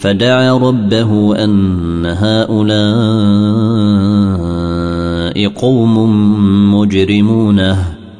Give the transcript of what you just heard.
فدعا ربه أن هؤلاء قوم مجرمونه